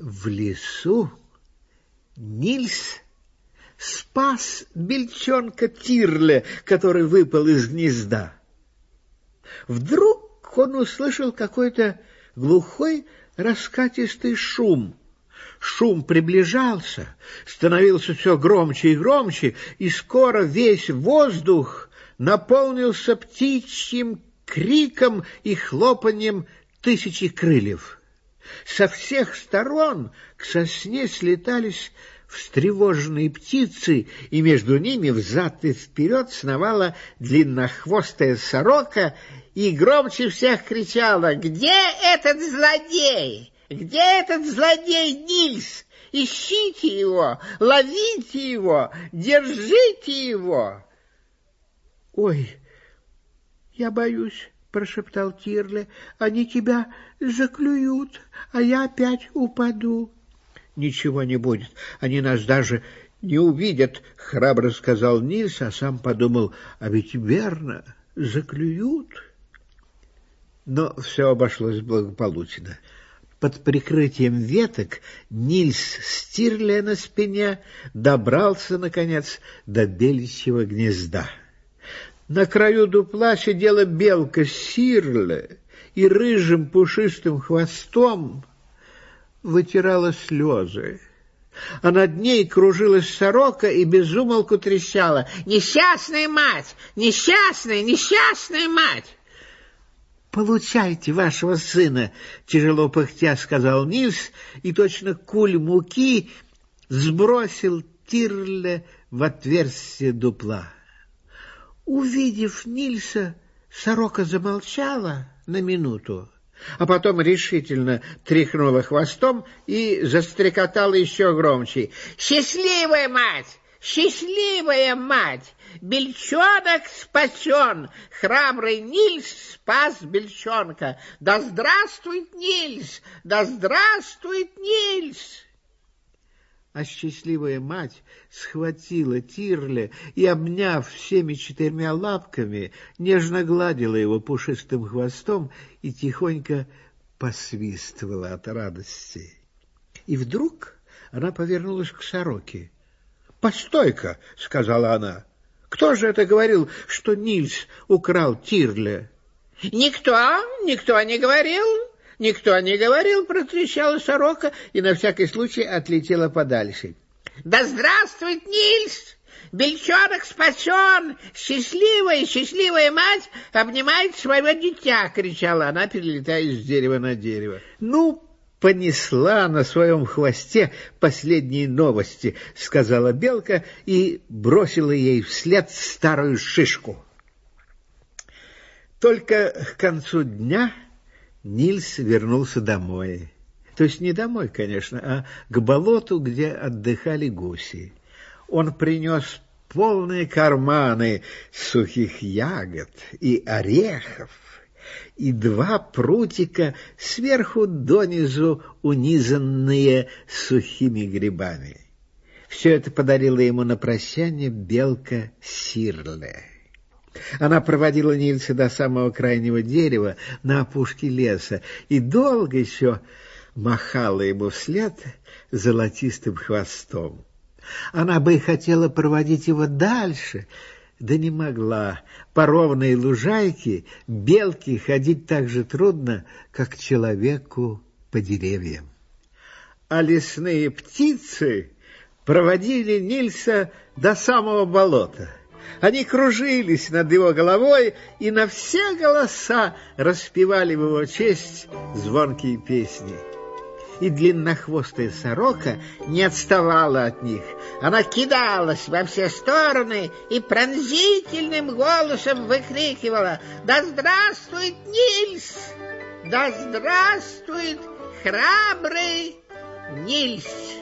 В лесу Нильс спас бельчонка Тирле, который выпал из гнезда. Вдруг он услышал какой-то глухой раскатистый шум. Шум приближался, становился все громче и громче, и скоро весь воздух наполнился птичьим криком и хлопанием тысячи крыльев. Со всех сторон к сосне слетались встревоженные птицы, и между ними взад и вперед сновала длиннохвостая сорока и громче всех кричала «Где этот злодей? Где этот злодей Нильс? Ищите его, ловите его, держите его!» «Ой, я боюсь!» — прошептал Тирле. — Они тебя заклюют, а я опять упаду. — Ничего не будет, они нас даже не увидят, — храбро сказал Нильс, а сам подумал, а ведь верно, заклюют. Но все обошлось благополучно. Под прикрытием веток Нильс с Тирле на спине добрался, наконец, до беличьего гнезда. На краю дупла сидела белка Сирле и рыжим пушистым хвостом вытирала слезы. А над ней кружилась сорока и безумолку трещала. «Несчастная мать! Несчастная, несчастная мать!» «Получайте вашего сына!» — тяжело пыхтя сказал Нильс, и точно куль муки сбросил Тирле в отверстие дупла. Увидев Нильса, сорока замолчала на минуту, а потом решительно тряхнула хвостом и застрекотала еще громче. «Счастливая мать! Счастливая мать! Бельчонок спасен! Храбрый Нильс спас Бельчонка! Да здравствует Нильс! Да здравствует Нильс!» А счастливая мать схватила Тирле и, обняв всеми четырьмя лапками, нежно гладила его пушистым хвостом и тихонько посвистывала от радости. И вдруг она повернулась к сороке. — Постой-ка, — сказала она, — кто же это говорил, что Нильс украл Тирле? — Никто, никто не говорил, Никто не говорил, протрещала сорока и на всякий случай отлетела подальше. Да здравствует Нильс! Бельчонок спасен! Счастливая, счастливая мать обнимает своего дитя! — кричала она, перелетая с дерева на дерево. Ну, понесла на своем хвосте последние новости, — сказала белка и бросила ей вслед старую шишку. Только к концу дня Нильс вернулся домой. То есть не домой, конечно, а к болоту, где отдыхали гуси. Он принес полные карманы сухих ягод и орехов, и два прутика сверху донизу унизанные сухими грибами. Все это подарила ему на прощание белка Сирле. Она проводила Нильса до самого крайнего дерева на опушке леса и долго еще махала ему вслед золотистым хвостом. Она бы и хотела проводить его дальше, да не могла. По ровной лужайке белке ходить так же трудно, как человеку по деревьям. А лесные птицы проводили Нильса до самого болота — они кружились над его головой и на все голоса распевали в его честь звонкие песни. И длиннохвостая сорока не отставала от них. Она кидалась во все стороны и пронзительным голосом выкрикивала «Да здравствует Нильс! Да здравствует храбрый Нильс!»